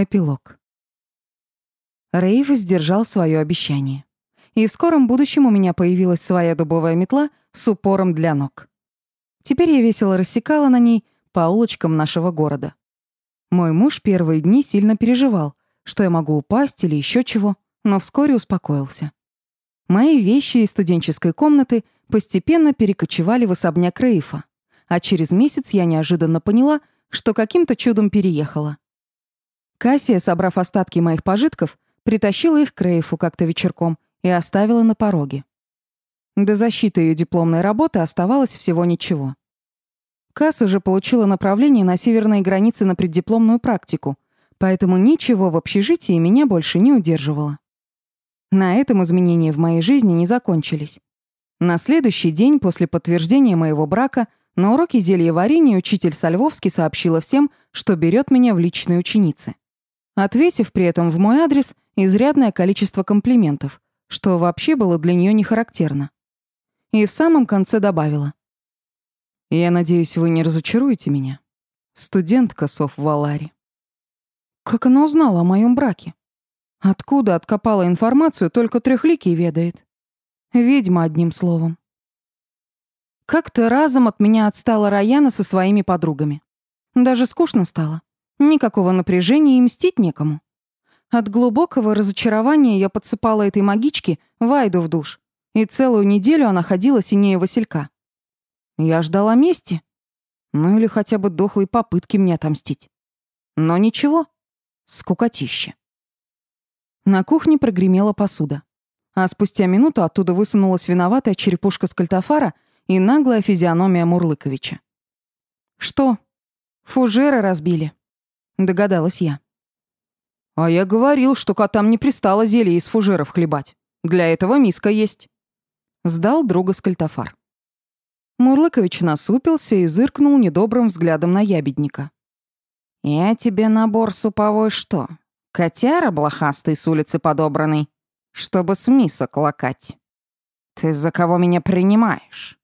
Эпилог. Рейв сдержал свое обещание. И в скором будущем у меня появилась своя дубовая метла с упором для ног. Теперь я весело рассекала на ней по улочкам нашего города. Мой муж первые дни сильно переживал, что я могу упасть или еще чего, но вскоре успокоился. Мои вещи из студенческой комнаты постепенно перекочевали в особняк Рейфа, а через месяц я неожиданно поняла, что каким-то чудом переехала. Кассия, собрав остатки моих пожитков, притащила их к Рейфу как-то вечерком и оставила на пороге. До защиты ее дипломной работы оставалось всего ничего. Касс уже получила направление на северные границы на преддипломную практику, поэтому ничего в общежитии меня больше не удерживало. На этом изменения в моей жизни не закончились. На следующий день после подтверждения моего брака на уроке зельеварения учитель Сальвовский сообщила всем, что берет меня в личные ученицы. Ответив при этом в мой адрес изрядное количество комплиментов, что вообще было для нее не характерно. И в самом конце добавила. «Я надеюсь, вы не разочаруете меня. Студентка Соф Валари». Как она узнала о моем браке? Откуда откопала информацию, только трехликий ведает. Ведьма, одним словом. Как-то разом от меня отстала Раяна со своими подругами. Даже скучно стало. Никакого напряжения и мстить некому. От глубокого разочарования я подсыпала этой магичке Вайду в душ, и целую неделю она ходила синее Василька. Я ждала мести. Ну или хотя бы дохлой попытки мне отомстить. Но ничего. Скукотище. На кухне прогремела посуда. А спустя минуту оттуда высунулась виноватая черепушка скальтофара и наглая физиономия Мурлыковича. «Что? Фужеры разбили?» — догадалась я. А я говорил, что котам не пристало зелье из фужеров хлебать. Для этого миска есть. Сдал друга скальтофар. Мурлыкович насупился и зыркнул недобрым взглядом на ябедника. «Я тебе набор суповой что? Котяра блохастый с улицы подобранный, чтобы с мисок лакать. Ты за кого меня принимаешь?»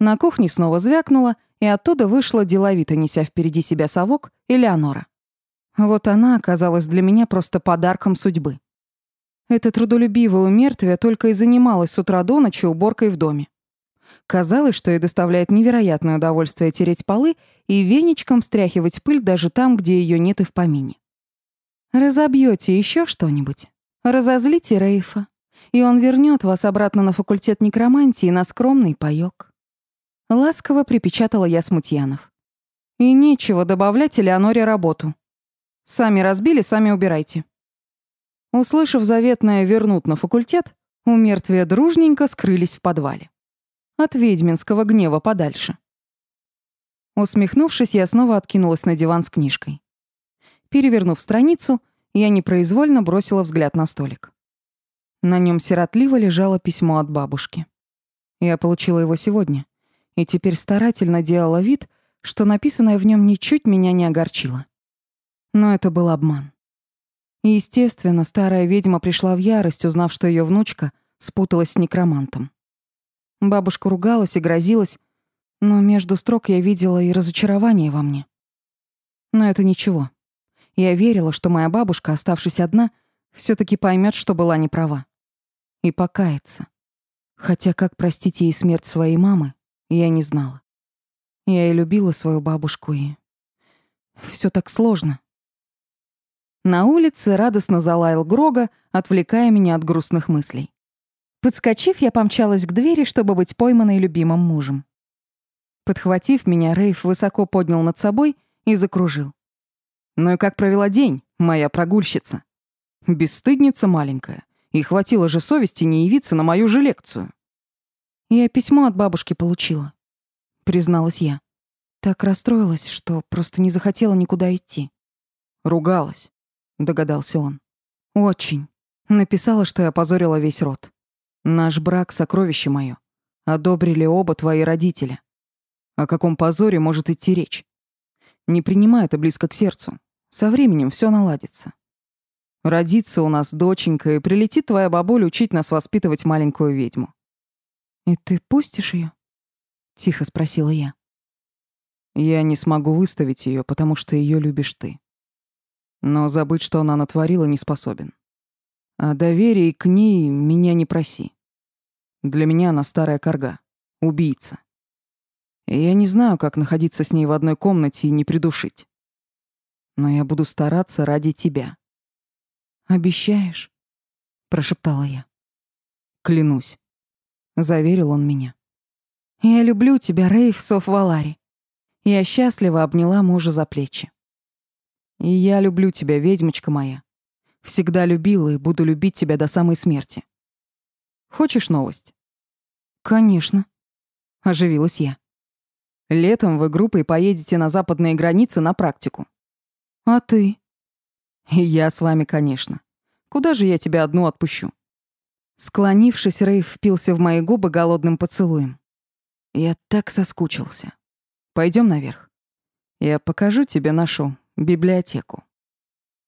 На кухне снова звякнуло, и оттуда вышла деловито, неся впереди себя совок, Элеонора. Вот она оказалась для меня просто подарком судьбы. Эта трудолюбивая умертвие только и занималась с утра до ночи уборкой в доме. Казалось, что ей доставляет невероятное удовольствие тереть полы и веничком стряхивать пыль даже там, где ее нет и в помине. Разобьете еще что-нибудь? Разозлите Рейфа, и он вернет вас обратно на факультет некромантии на скромный паёк. Ласково припечатала я Смутьянов. И нечего добавлять Элеоноре работу. Сами разбили, сами убирайте. Услышав заветное «вернут на факультет», у мертвия дружненько скрылись в подвале. От ведьминского гнева подальше. Усмехнувшись, я снова откинулась на диван с книжкой. Перевернув страницу, я непроизвольно бросила взгляд на столик. На нем сиротливо лежало письмо от бабушки. Я получила его сегодня, и теперь старательно делала вид, что написанное в нем ничуть меня не огорчило. Но это был обман. Естественно, старая ведьма пришла в ярость, узнав, что ее внучка спуталась с некромантом. Бабушка ругалась и грозилась, но между строк я видела и разочарование во мне. Но это ничего. Я верила, что моя бабушка, оставшись одна, все таки поймет, что была неправа. И покается. Хотя как простить ей смерть своей мамы, я не знала. Я и любила свою бабушку, и... все так сложно. На улице радостно залаял Грога, отвлекая меня от грустных мыслей. Подскочив, я помчалась к двери, чтобы быть пойманной любимым мужем. Подхватив меня, Рейф высоко поднял над собой и закружил. «Ну и как провела день, моя прогульщица?» «Бесстыдница маленькая. И хватило же совести не явиться на мою же лекцию». «Я письмо от бабушки получила», — призналась я. Так расстроилась, что просто не захотела никуда идти. Ругалась догадался он. Очень. Написала, что я позорила весь род. Наш брак — сокровище мое. Одобрили оба твои родители. О каком позоре может идти речь? Не принимай это близко к сердцу. Со временем все наладится. Родится у нас доченька, и прилетит твоя бабуля учить нас воспитывать маленькую ведьму. «И ты пустишь ее? тихо спросила я. «Я не смогу выставить ее, потому что ее любишь ты. Но забыть, что она натворила, не способен. А доверие к ней меня не проси. Для меня она старая корга, убийца. Я не знаю, как находиться с ней в одной комнате и не придушить. Но я буду стараться ради тебя. «Обещаешь?» — прошептала я. «Клянусь», — заверил он меня. «Я люблю тебя, Рейв Соф-Валари». Я счастливо обняла мужа за плечи. «И я люблю тебя, ведьмочка моя. Всегда любила и буду любить тебя до самой смерти. Хочешь новость?» «Конечно», — оживилась я. «Летом вы группой поедете на западные границы на практику». «А ты?» И я с вами, конечно. Куда же я тебя одну отпущу? Склонившись, Рейв впился в мои губы голодным поцелуем. Я так соскучился. Пойдем наверх. Я покажу тебе нашу библиотеку.